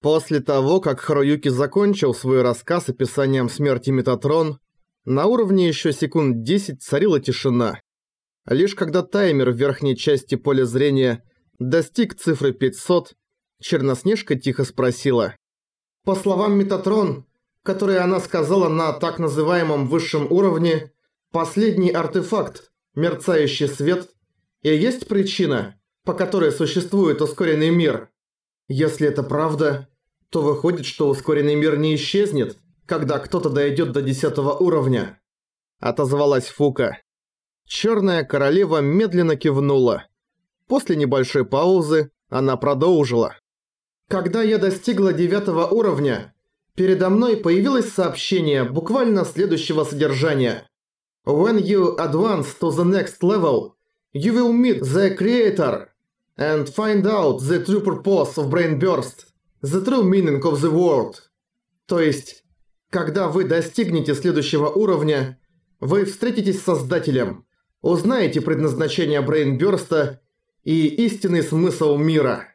После того, как Харуюки закончил свой рассказ описанием смерти Метатрон, на уровне еще секунд 10 царила тишина. Лишь когда таймер в верхней части поля зрения достиг цифры 500, Черноснежка тихо спросила. «По словам Метатрон, которые она сказала на так называемом высшем уровне, последний артефакт, мерцающий свет, и есть причина, по которой существует ускоренный мир?» Если это правда, то выходит, что ускоренный мир не исчезнет, когда кто-то дойдет до десятого уровня. Отозвалась Фука. Черная королева медленно кивнула. После небольшой паузы она продолжила. Когда я достигла девятого уровня, передо мной появилось сообщение буквально следующего содержания. When you advance to the next level, you will meet the creator and find out the true purpose of brain burst, the true meaning of the word. То есть, когда вы достигнете следующего уровня, вы встретитесь с Создателем, узнаете предназначение брейнбёрста и истинный смысл мира.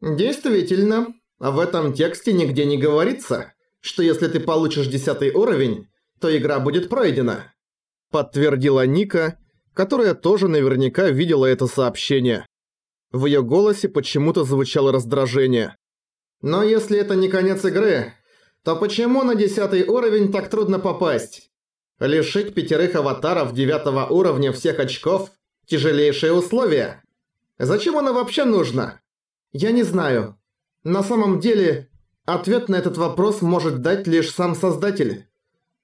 Действительно, в этом тексте нигде не говорится, что если ты получишь десятый уровень, то игра будет пройдена. Подтвердила Ника, которая тоже наверняка видела это сообщение. В её голосе почему-то звучало раздражение. «Но если это не конец игры, то почему на десятый уровень так трудно попасть? Лишить пятерых аватаров девятого уровня всех очков – тяжелейшие условия. Зачем оно вообще нужно? Я не знаю. На самом деле, ответ на этот вопрос может дать лишь сам Создатель.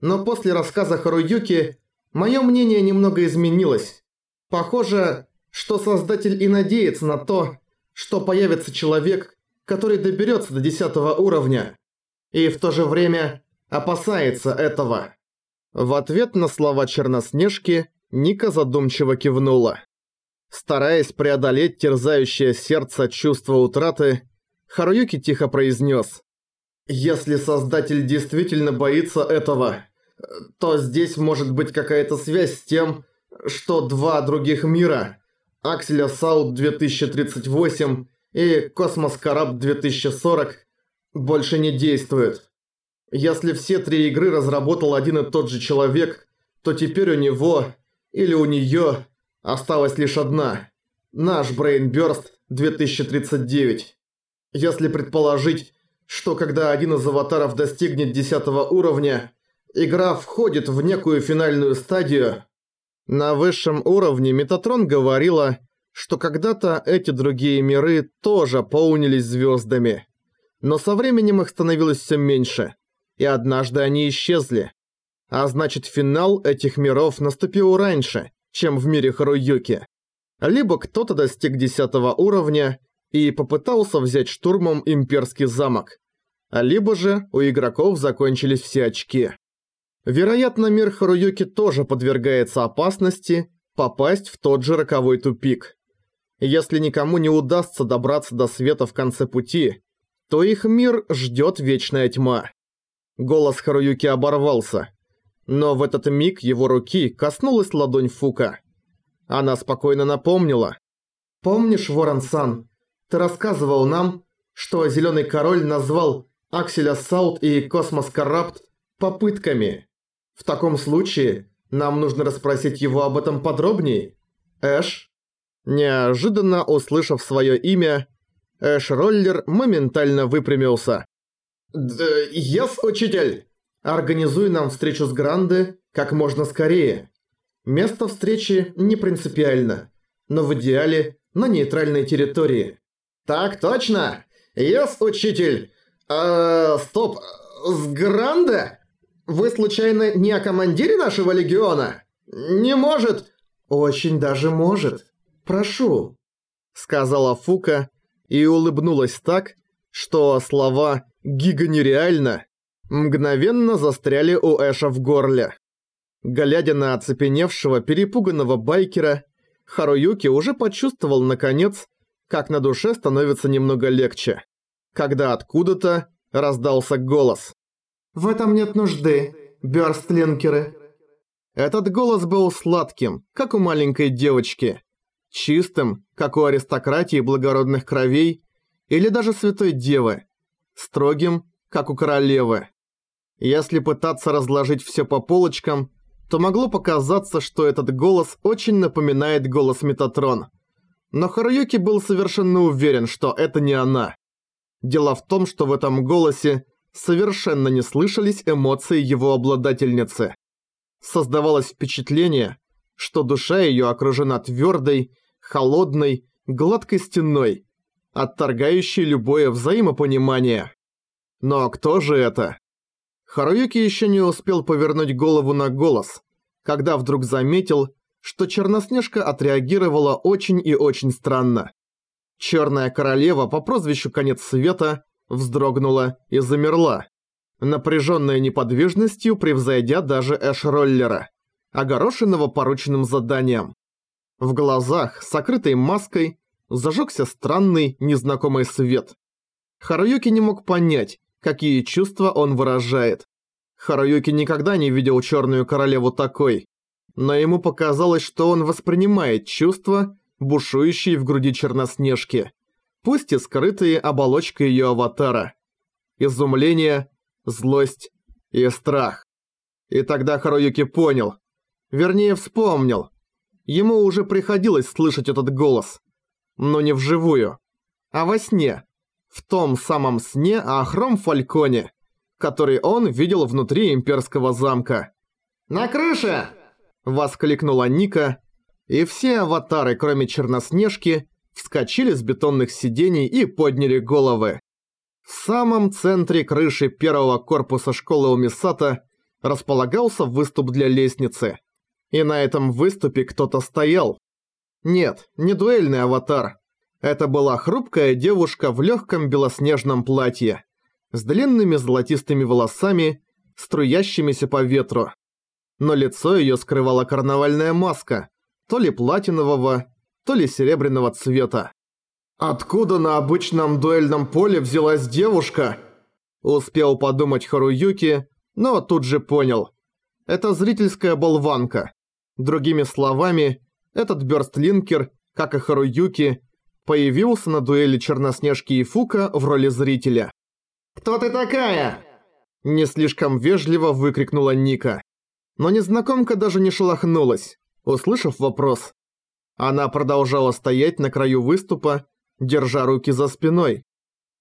Но после рассказа Харуюки, моё мнение немного изменилось. Похоже, что Создатель и надеется на то, что появится человек, который доберется до десятого уровня, и в то же время опасается этого. В ответ на слова Черноснежки Ника задумчиво кивнула. Стараясь преодолеть терзающее сердце чувство утраты, Харуюки тихо произнес. «Если Создатель действительно боится этого, то здесь может быть какая-то связь с тем, что два других мира Accel Assault 2038 и Cosmos Corrupt 2040 больше не действуют. Если все три игры разработал один и тот же человек, то теперь у него или у нее осталась лишь одна. Наш Brainburst 2039. Если предположить, что когда один из аватаров достигнет 10 уровня, игра входит в некую финальную стадию, на высшем уровне Метатрон говорила, что когда-то эти другие миры тоже полнились звездами. Но со временем их становилось все меньше, и однажды они исчезли. А значит, финал этих миров наступил раньше, чем в мире Харуюки. Либо кто-то достиг десятого уровня и попытался взять штурмом имперский замок, либо же у игроков закончились все очки. Вероятно, мир Харуюки тоже подвергается опасности попасть в тот же роковой тупик. Если никому не удастся добраться до света в конце пути, то их мир ждет вечная тьма. Голос Харуюки оборвался, но в этот миг его руки коснулась ладонь Фуко. Она спокойно напомнила. «Помнишь, Ворон-сан, ты рассказывал нам, что Зеленый Король назвал Accel Assault и Cosmos Corrupt попытками?» В таком случае, нам нужно расспросить его об этом подробнее. Эш? Неожиданно услышав свое имя, Эш Роллер моментально выпрямился. «Ес, учитель! Организуй нам встречу с Гранде как можно скорее. Место встречи не принципиально, но в идеале на нейтральной территории». «Так точно! Ес, учитель! А, стоп, с Гранде?» Вы случайно не о командире нашего легиона? Не может. Очень даже может. Прошу, сказала Фука и улыбнулась так, что слова «гига нереально» мгновенно застряли у Эша в горле. Глядя на оцепеневшего, перепуганного байкера, Харуюки уже почувствовал, наконец, как на душе становится немного легче, когда откуда-то раздался голос. В этом нет нужды, бёрстлинкеры. Этот голос был сладким, как у маленькой девочки. Чистым, как у аристократии благородных кровей, или даже святой девы. строгим, как у королевы. Если пытаться разложить все по полочкам, то могло показаться, что этот голос очень напоминает голос Метатрон. Но Харуюки был совершенно уверен, что это не она. Дело в том, что в этом голосе совершенно не слышались эмоции его обладательницы. Создавалось впечатление, что душа ее окружена твердой, холодной, гладкой стеной, отторгающей любое взаимопонимание. Но кто же это? Харуюки еще не успел повернуть голову на голос, когда вдруг заметил, что Черноснежка отреагировала очень и очень странно. Черная королева по прозвищу Конец Света вздрогнула и замерла, напряженная неподвижностью превзойдя даже Эш-роллера, огорошенного порученным заданием. В глазах, сокрытой маской, зажегся странный, незнакомый свет. Харуюки не мог понять, какие чувства он выражает. Харуюки никогда не видел Черную Королеву такой, но ему показалось, что он воспринимает чувства, бушующие в груди Черноснежки, пусть и скрытые оболочкой ее аватара. Изумление, злость и страх. И тогда Харуюки понял, вернее вспомнил. Ему уже приходилось слышать этот голос, но не вживую, а во сне. В том самом сне о Хром Фальконе, который он видел внутри имперского замка. «На крыше!» – воскликнула Ника, и все аватары, кроме Черноснежки, вскочили с бетонных сидений и подняли головы. В самом центре крыши первого корпуса школы Умисата располагался выступ для лестницы. И на этом выступе кто-то стоял. Нет, не дуэльный аватар. Это была хрупкая девушка в легком белоснежном платье, с длинными золотистыми волосами, струящимися по ветру. Но лицо ее скрывала карнавальная маска, то ли платинового, то ли серебряного цвета. «Откуда на обычном дуэльном поле взялась девушка?» Успел подумать Харуюки, но тут же понял. Это зрительская болванка. Другими словами, этот бёрстлинкер, как и Харуюки, появился на дуэли Черноснежки и Фука в роли зрителя. «Кто ты такая?» Не слишком вежливо выкрикнула Ника. Но незнакомка даже не шелохнулась, услышав вопрос. Она продолжала стоять на краю выступа, держа руки за спиной.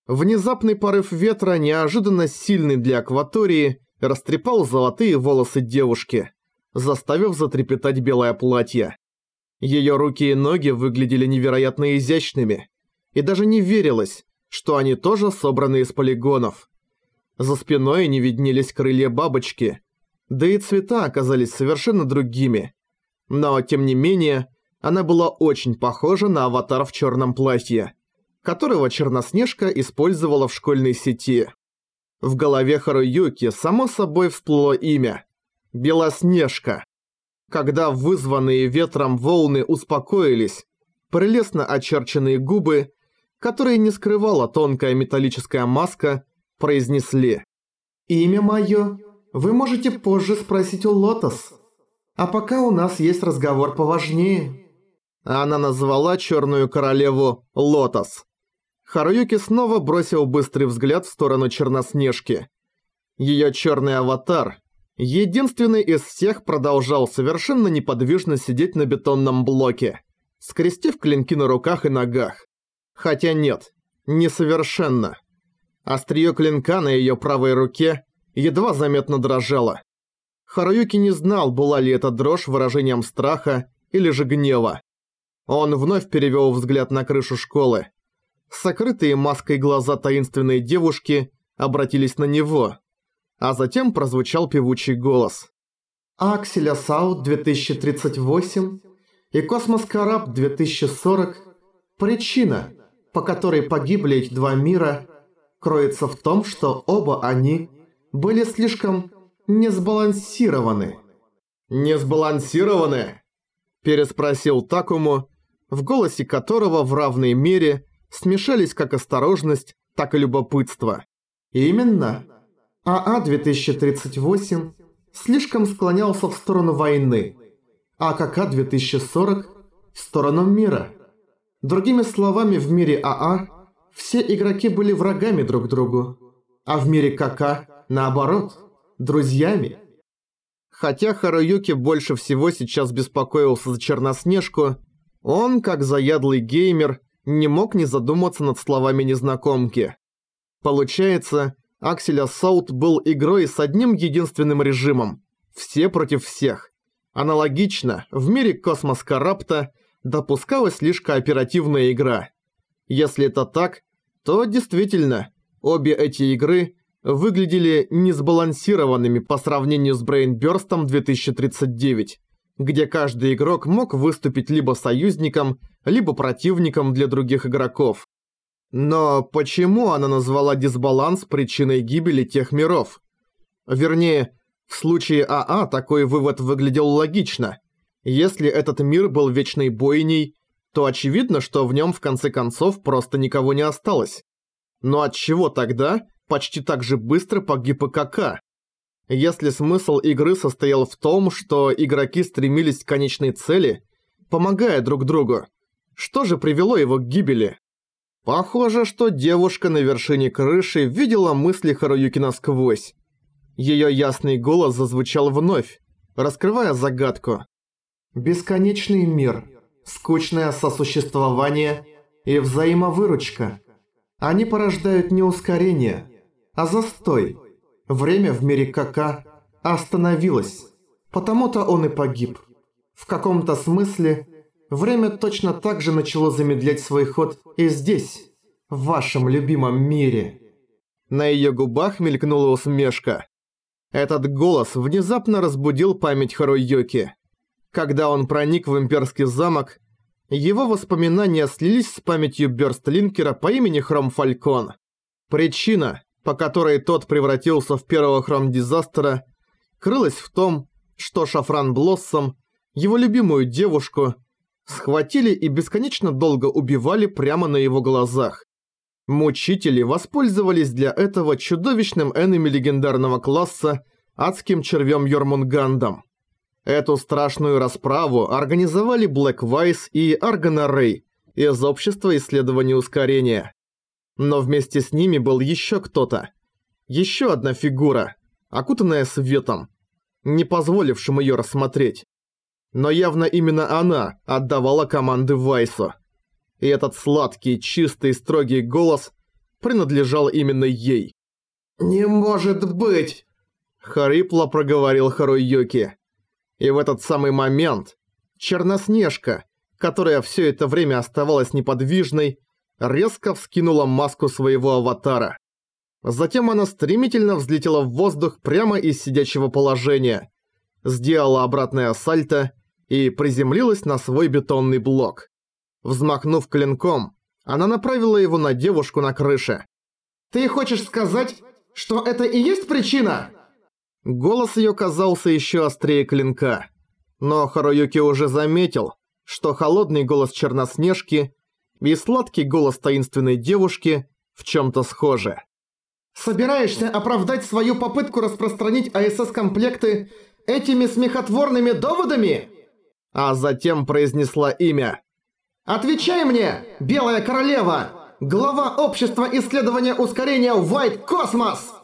Внезапный порыв ветра, неожиданно сильный для акватории, растрепал золотые волосы девушки, заставив затрепетать белое платье. Ее руки и ноги выглядели невероятно изящными, и даже не верилось, что они тоже собраны из полигонов. За спиной не виднелись крылья бабочки, да и цвета оказались совершенно другими. Но, тем не менее, она была очень похожа на аватар в черном платье, которого Черноснежка использовала в школьной сети. В голове Харуюки само собой всплыло имя – Белоснежка. Когда вызванные ветром волны успокоились, прелестно очерченные губы, которые не скрывала тонкая металлическая маска, произнесли «Имя мое вы можете позже спросить у Лотос, а пока у нас есть разговор поважнее». Она назвала Черную Королеву Лотос. Харуюки снова бросил быстрый взгляд в сторону Черноснежки. Ее черный аватар, единственный из всех, продолжал совершенно неподвижно сидеть на бетонном блоке, скрестив клинки на руках и ногах. Хотя нет, не совершенно. Остриё клинка на ее правой руке едва заметно дрожало. Харуюки не знал, была ли это дрожь выражением страха или же гнева. Он вновь перевел взгляд на крышу школы. Сокрытые маской глаза таинственной девушки обратились на него, а затем прозвучал певучий голос. «Accel Assault 2038 и Cosmos Corrupt 2040. Причина, по которой погибли эти два мира, кроется в том, что оба они были слишком несбалансированы». «Несбалансированы?» – переспросил Такуму, в голосе которого в равной мере смешались как осторожность, так и любопытство. «Именно. АА-2038 слишком склонялся в сторону войны, а КК-2040 в сторону мира. Другими словами, в мире АА все игроки были врагами друг другу. А в мире КК, наоборот, друзьями. Хотя Харуюки больше всего сейчас беспокоился за Черноснежку, он, как заядлый геймер, не мог не задуматься над словами незнакомки. Получается, Accel Assault был игрой с одним единственным режимом – все против всех. Аналогично, в мире Cosmos Corrupt допускалась лишь кооперативная игра. Если это так, то действительно, обе эти игры выглядели несбалансированными по сравнению с Brain Burst 2039, где каждый игрок мог выступить либо союзником, либо противником для других игроков. Но почему она назвала дисбаланс причиной гибели тех миров? Вернее, в случае АА такой вывод выглядел логично. Если этот мир был вечной бойней, то очевидно, что в нем в конце концов просто никого не осталось. Но от чего тогда почти так же быстро погиб и? Если смысл игры состоял в том, что игроки стремились к конечной цели, помогая друг другу, что же привело его к гибели? Похоже, что девушка на вершине крыши видела мысли Харуюки насквозь. Её ясный голос зазвучал вновь, раскрывая загадку. «Бесконечный мир, скучное сосуществование и взаимовыручка. Они порождают не ускорение, а застой. Время в мире КК остановилось, потому-то он и погиб. В каком-то смысле время точно так же начало замедлять свой ход и здесь, в вашем любимом мире». На её губах мелькнула усмешка. Этот голос внезапно разбудил память Харуюки. Когда он проник в имперский замок, его воспоминания слились с памятью Бёрстлинкера по имени Хром Фалькон. Причина, по которой тот превратился в первого Хром Дизастера, крылась в том, что Шафран Блоссом, его любимую девушку, схватили и бесконечно долго убивали прямо на его глазах. Мучители воспользовались для этого чудовищным энеми легендарного класса адским червем Йормунгандом. Эту страшную расправу организовали Блэк Вайс и Аргана Рэй из Общества исследования ускорения. Но вместе с ними был еще кто-то. Еще одна фигура, окутанная светом, не позволившим ее рассмотреть. Но явно именно она отдавала команды Вайсу и этот сладкий, чистый, строгий голос принадлежал именно ей. «Не может быть!» – хрипло проговорил Харуюки. И в этот самый момент Черноснежка, которая все это время оставалась неподвижной, резко вскинула маску своего аватара. Затем она стремительно взлетела в воздух прямо из сидячего положения, сделала обратное сальто и приземлилась на свой бетонный блок. Взмахнув клинком, она направила его на девушку на крыше. «Ты хочешь сказать, что это и есть причина?» Голос ее казался еще острее клинка. Но Харуюки уже заметил, что холодный голос Черноснежки и сладкий голос таинственной девушки в чем-то схожи. «Собираешься оправдать свою попытку распространить АСС-комплекты этими смехотворными доводами?» А затем произнесла имя Отвечай мне, Белая Королева! Глава Общества исследования ускорения White Cosmos!